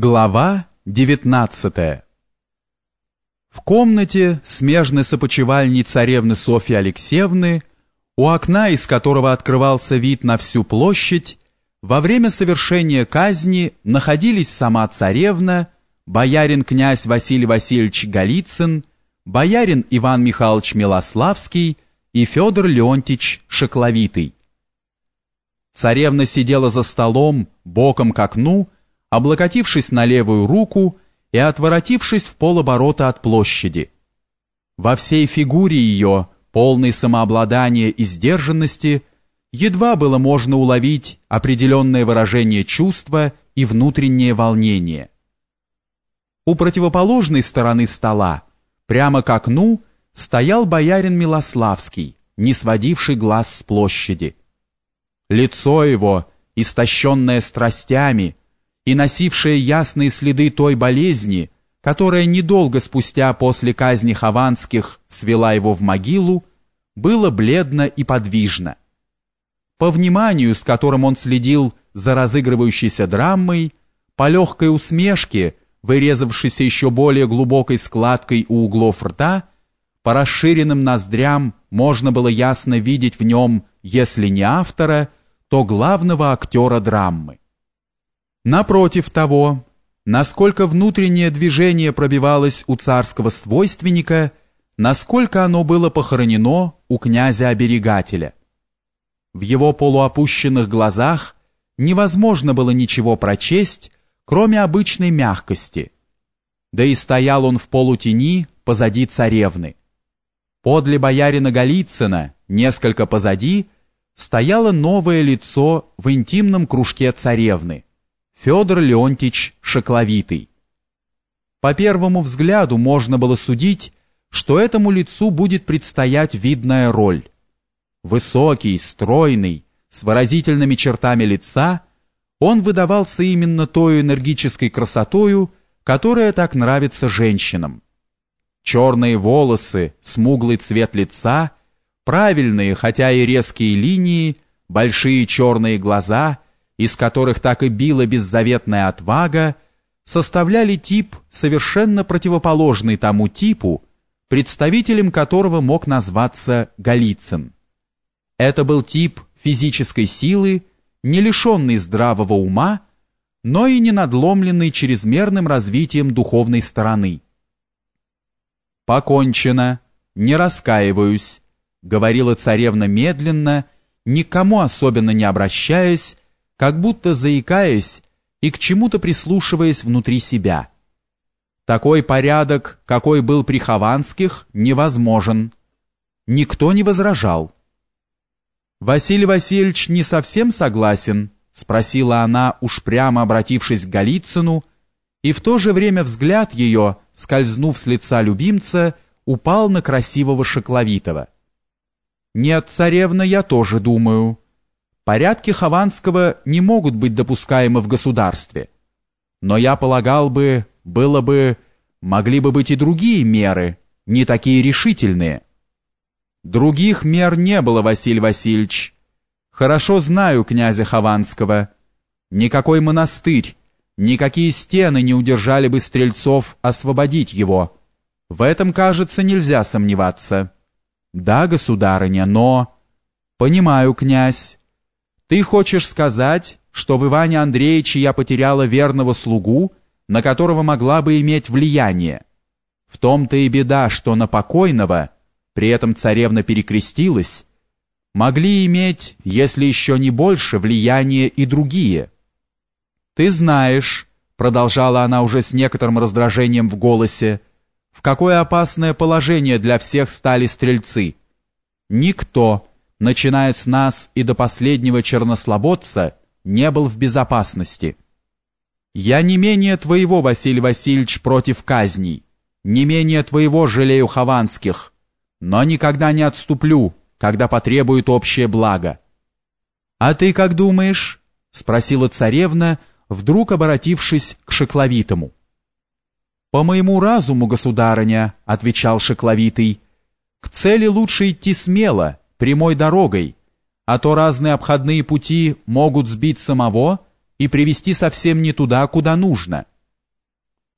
Глава 19 В комнате, смежной с опочивальней царевны Софьи Алексеевны, у окна, из которого открывался вид на всю площадь, во время совершения казни находились сама царевна, боярин-князь Василий Васильевич Голицын, боярин Иван Михайлович Милославский и Федор Леонтьевич Шекловитый. Царевна сидела за столом, боком к окну, облокотившись на левую руку и отворотившись в полоборота от площади. Во всей фигуре ее, полной самообладания и сдержанности, едва было можно уловить определенное выражение чувства и внутреннее волнение. У противоположной стороны стола, прямо к окну, стоял боярин Милославский, не сводивший глаз с площади. Лицо его, истощенное страстями, и носившее ясные следы той болезни, которая недолго спустя после казни Хованских свела его в могилу, было бледно и подвижно. По вниманию, с которым он следил за разыгрывающейся драмой, по легкой усмешке, вырезавшейся еще более глубокой складкой у углов рта, по расширенным ноздрям можно было ясно видеть в нем, если не автора, то главного актера драмы. Напротив того, насколько внутреннее движение пробивалось у царского свойственника, насколько оно было похоронено у князя-оберегателя. В его полуопущенных глазах невозможно было ничего прочесть, кроме обычной мягкости. Да и стоял он в полутени позади царевны. Подле боярина Голицына, несколько позади, стояло новое лицо в интимном кружке царевны. Федор Леонтьевич Шокловитый. По первому взгляду можно было судить, что этому лицу будет предстоять видная роль. Высокий, стройный, с выразительными чертами лица, он выдавался именно той энергической красотою, которая так нравится женщинам. Черные волосы, смуглый цвет лица, правильные, хотя и резкие линии, большие черные глаза — из которых так и била беззаветная отвага, составляли тип, совершенно противоположный тому типу, представителем которого мог назваться Голицын. Это был тип физической силы, не лишенный здравого ума, но и не надломленный чрезмерным развитием духовной стороны. «Покончено, не раскаиваюсь», — говорила царевна медленно, никому особенно не обращаясь, как будто заикаясь и к чему-то прислушиваясь внутри себя. Такой порядок, какой был при Хованских, невозможен. Никто не возражал. «Василий Васильевич не совсем согласен?» — спросила она, уж прямо обратившись к Голицыну, и в то же время взгляд ее, скользнув с лица любимца, упал на красивого Шокловитова. «Нет, царевна, я тоже думаю. Порядки Хованского не могут быть допускаемы в государстве. Но я полагал бы, было бы, могли бы быть и другие меры, не такие решительные. Других мер не было, Василий Васильевич. Хорошо знаю князя Хованского. Никакой монастырь, никакие стены не удержали бы стрельцов освободить его. В этом, кажется, нельзя сомневаться. Да, государыня, но... Понимаю, князь, ты хочешь сказать, что в Иване Андреевиче я потеряла верного слугу, на которого могла бы иметь влияние? В том-то и беда, что на покойного, при этом царевна перекрестилась, могли иметь, если еще не больше, влияние и другие. Ты знаешь, продолжала она уже с некоторым раздражением в голосе, в какое опасное положение для всех стали стрельцы. Никто, начиная с нас и до последнего чернослободца, не был в безопасности. Я не менее твоего, Василий Васильевич, против казней, не менее твоего жалею Хованских, но никогда не отступлю, когда потребует общее благо. А ты как думаешь? спросила царевна, вдруг обратившись к Шекловитому. По моему разуму, государыня, отвечал Шекловитый, к цели лучше идти смело, прямой дорогой, а то разные обходные пути могут сбить самого и привести совсем не туда, куда нужно.